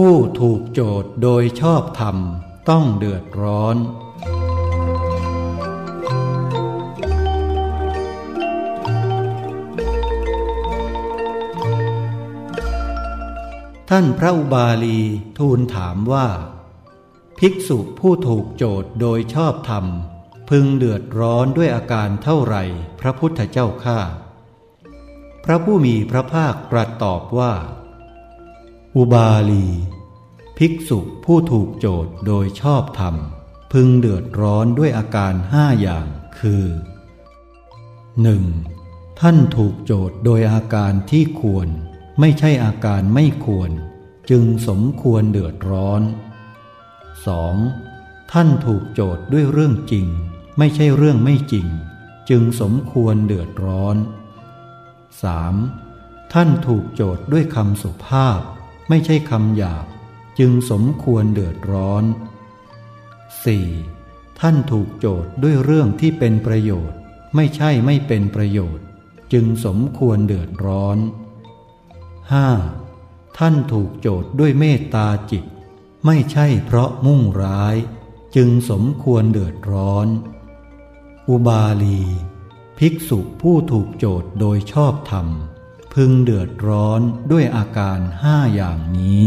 ผู้ถูกโจทย์โดยชอบธรรมต้องเดือดร้อน ท่านพระอุบาลีทูลถามว่า ภิกษุผู้ถูกโจทย์โดยชอบธรรม พึงเดือดร้อนด้วยอาการเท่าไหร่พระพุทธเจ้าข้าพระผู้มีพระภาคตรัสตอบว่า อุบาลี ภิกษุผู้ถูกโจทย์โดยชอบธรรม พึงเดือดร้อนด้วยอาการห้าอย่างคือ 1. ท่านถูกโจทย์โดยอาการที่ควร ไม่ใช่อาการไม่ควร จึงสมควรเดือดร้อน 2. ท่านถูกโจทย์ด้วยเรื่องจริง ไม่ใช่เรื่องไม่จริง จึงสมควรเดือดร้อน 3. ท่านถูกโจทย์ด้วยคำสุภาพ ไม่ใช่คำหยาบจึงสมควรเดือดร้อน 4. ท่านถูกโจทย์ด้วยเรื่องที่เป็นประโยชน์ ไม่ใช่ไม่เป็นประโยชน์ จึงสมควรเดือดร้อน 5. ท่านถูกโจทย์ด้วยเมตตาจิต ไม่ใช่เพราะมุ่งร้าย จึงสมควรเดือดร้อน อุบาลี ภิกษุผู้ถูกโจทย์โดยชอบธรรม พึงเดือดร้อนด้วยอาการห้าอย่างนี้